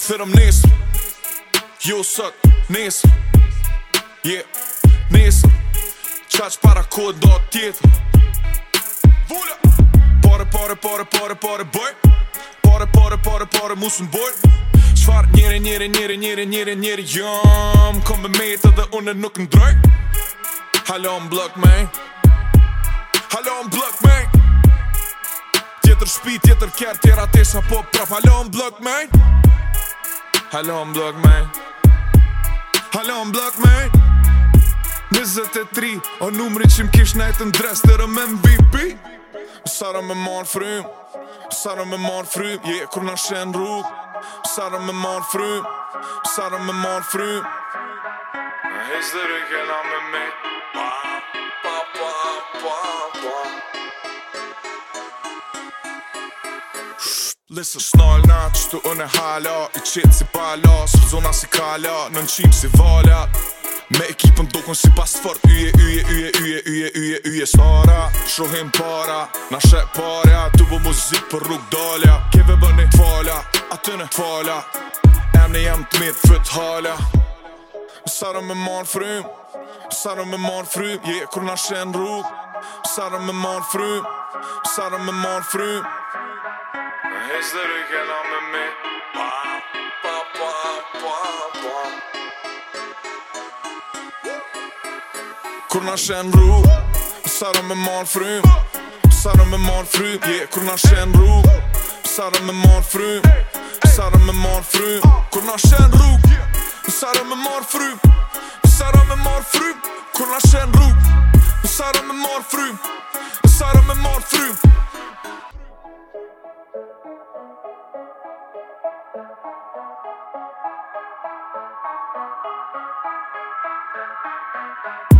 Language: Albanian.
Thërëm nesër Jo sët Nesër Yeah Nesër Qa para ku e do tjetër Vullë Pare, pare, pare, pare, pare, bëj Pare, pare, pare, pare, musën bëj Qfar njeri, njeri, njeri, njeri, njeri, njeri, jam Kom me metë dhe une nuk ndroj Halo më blok, man Halo më blok, man Tjetër shpi, tjetër kjerë, tjera tesa po prap Halo më blok, man Halo më blok me Halo më blok me tri O numri që më kish nëjtë në dres të rëm MVP Sara me marë frym Sara me marë frym Je yeah, kur në shenë rrug Sara me marë frym Sara me marë frym Në hisë dhe rëgjela me me Pa Listen Snall na që të unë e hala I qitë si pala Së zona si kala Në në qimë si valja Me ekipën dokon si pas fort Uje, uje, uje, uje, uje, uje, uje Sara, shohim para Na shre parja Tu bu muzik për rrug dalja Keve bëni falja A të në falja Em në jam të mirë fët halja Më sarë me manë frym Më sarë me manë frym Je kur na shen rrug Më sarë me manë frym Më sarë me manë frym Hälsa du kan ha med mig. Korna känn ro, Sara med malfrun. Sara med malfrun, yeah. Korna känn ro, Sara med malfrun. Sara med malfrun. Korna känn ro, Sara med malfrun. Sara med malfrun. Korna känn ro, Sara med malfrun. Sara med malfrun. Thank you.